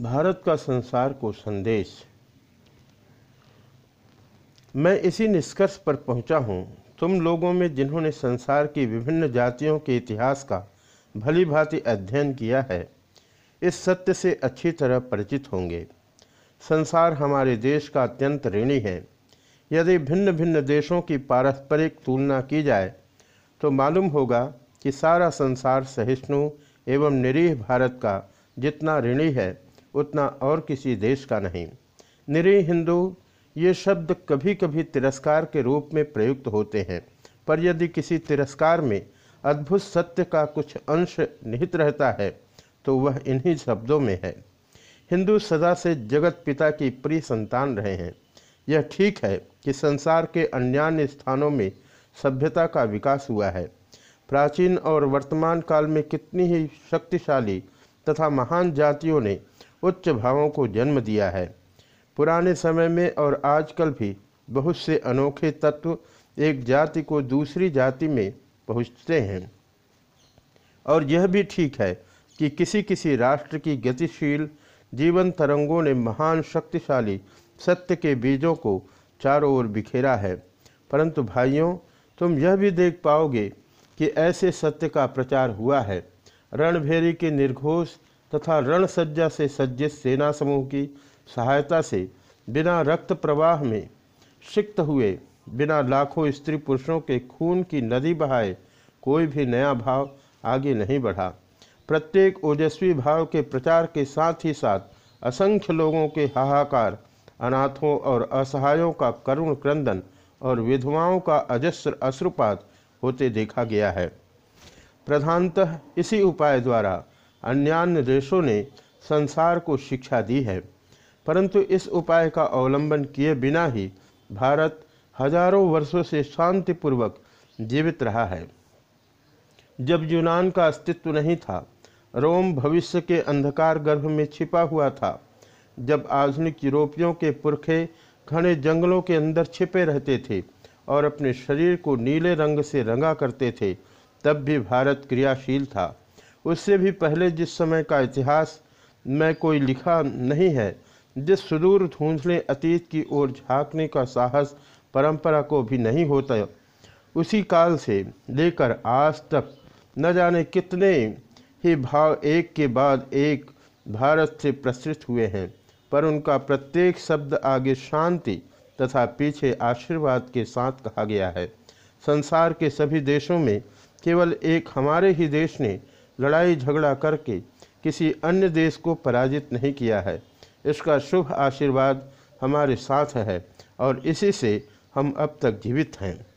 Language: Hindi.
भारत का संसार को संदेश। मैं इसी निष्कर्ष पर पहुँचा हूँ। तुम लोगों में जिन्होंने संसार की विभिन्न जातियों के इतिहास का भली भांति अध्ययन किया है, इस सत्य से अच्छी तरह परिचित होंगे। संसार हमारे देश का अत्यंत ऋणी है। यदि भिन्न भिन्न देशों की पारस्परिक तुलना की जाए तो मालूम होगा कि सारा संसार सहिष्णु एवं निरीह भारत का जितना ऋणी है उतना और किसी देश का नहीं। निरीह हिंदू, ये शब्द कभी कभी तिरस्कार के रूप में प्रयुक्त होते हैं, पर यदि किसी तिरस्कार में अद्भुत सत्य का कुछ अंश निहित रहता है तो वह इन्हीं शब्दों में है। हिंदू सदा से जगत पिता की प्रिय संतान रहे हैं। यह ठीक है कि संसार के अन्यान्य स्थानों में सभ्यता का विकास हुआ है। प्राचीन और वर्तमान काल में कितनी ही शक्तिशाली तथा महान जातियों ने उच्च भावों को जन्म दिया है। पुराने समय में और आजकल भी बहुत से अनोखे तत्व एक जाति को दूसरी जाति में पहुँचते हैं। और यह भी ठीक है कि किसी किसी राष्ट्र की गतिशील जीवन तरंगों ने महान शक्तिशाली सत्य के बीजों को चारों ओर बिखेरा है। परंतु भाइयों, तुम यह भी देख पाओगे कि ऐसे सत्य का प्रचार हुआ है। रणभेरी के निर्घोष तथा रणसज्जा से सज्जित सेना समूह की सहायता से बिना रक्त प्रवाह में सिक्त हुए, बिना लाखों स्त्री पुरुषों के खून की नदी बहाए कोई भी नया भाव आगे नहीं बढ़ा। प्रत्येक ओजस्वी भाव के प्रचार के साथ ही साथ असंख्य लोगों के हाहाकार, अनाथों और असहायों का करुण क्रंदन और विधवाओं का अजस्र अश्रुपात होते देखा गया है। प्रधानतः इसी उपाय द्वारा अन्यान्य देशों ने संसार को शिक्षा दी है। परंतु इस उपाय का अवलंबन किए बिना ही भारत हज़ारों वर्षों से शांतिपूर्वक जीवित रहा है। जब यूनान का अस्तित्व नहीं था, रोम भविष्य के अंधकार गर्भ में छिपा हुआ था। जब आधुनिक यूरोपियों के पुरखे घने जंगलों के अंदर छिपे रहते थे और अपने शरीर को नीले रंग से रंगा करते थे, तब भी भारत क्रियाशील था। उससे भी पहले जिस समय का इतिहास में कोई लिखा नहीं है, जिस सुदूर धूंसले अतीत की ओर झांकने का साहस परंपरा को भी नहीं होता, उसी काल से लेकर आज तक न जाने कितने ही भाव एक के बाद एक भारत से प्रसृत हुए हैं, पर उनका प्रत्येक शब्द आगे शांति तथा पीछे आशीर्वाद के साथ कहा गया है। संसार के सभी देशों में केवल एक हमारे ही देश ने लड़ाई झगड़ा करके किसी अन्य देश को पराजित नहीं किया है। इसका शुभ आशीर्वाद हमारे साथ है और इसी से हम अब तक जीवित हैं।